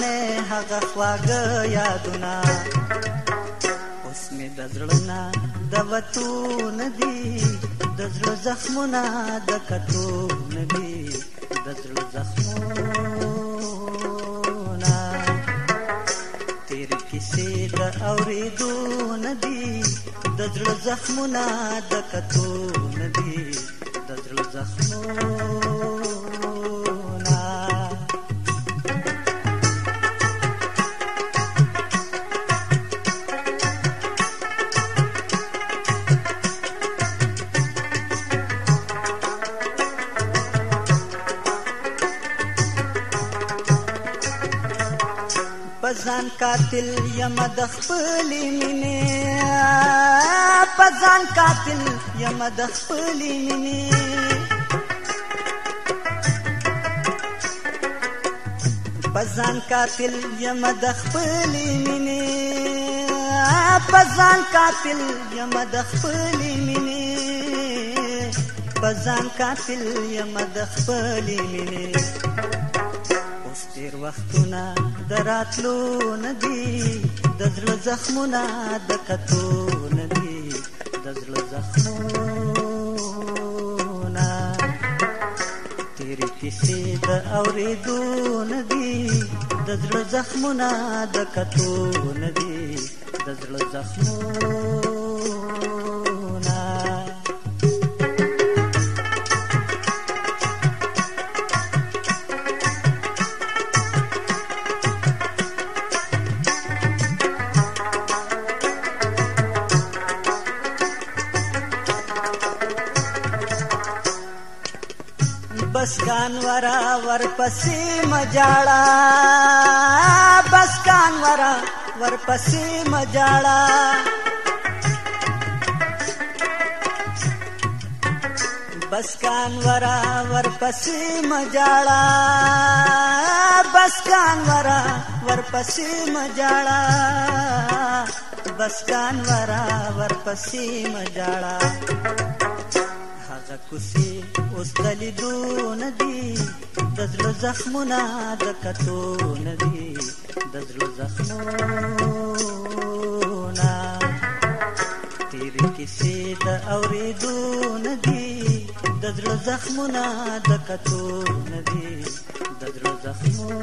نه هغه خواږه یادونه اوس مې د زړه نه د وتو نه دي د زړه زخمونه د کتو نه دي د زړه زخمونه تیرې کیسې د اورېدو نه دي د زړه زخمونه د کتو نه دي د زړه زخمونه پزان قاتل یم د خپل مینې پزان قاتل یم د خپل مینې پزان قاتل یم د خپل مینې پزان قاتل یم د خپل مینې پزان قاتل یم د خپل مینې تیر وختونه دراتلو ندي د زړه زخمونه د کتو ندي د زړه زخمونه تیر کیسې د اورېدو ندي د زړه زخمونه د کتو ندي د زړه زخمونه बसकान वरपसी मजाड़ा बसकान वरपसी मजाड़ा बसकान वरपसी मजाड़ा बसकान वरपसी मजाड़ा बसकान वरपसी मजाड़ा هغه کوسي اوس دلیدو ندي د زړه زخمونه د کتو ندي د زړه زخمونه تیر کیسې د اوریدو ندي د زړه زخمونه د کتو ندي د زړه زخمونه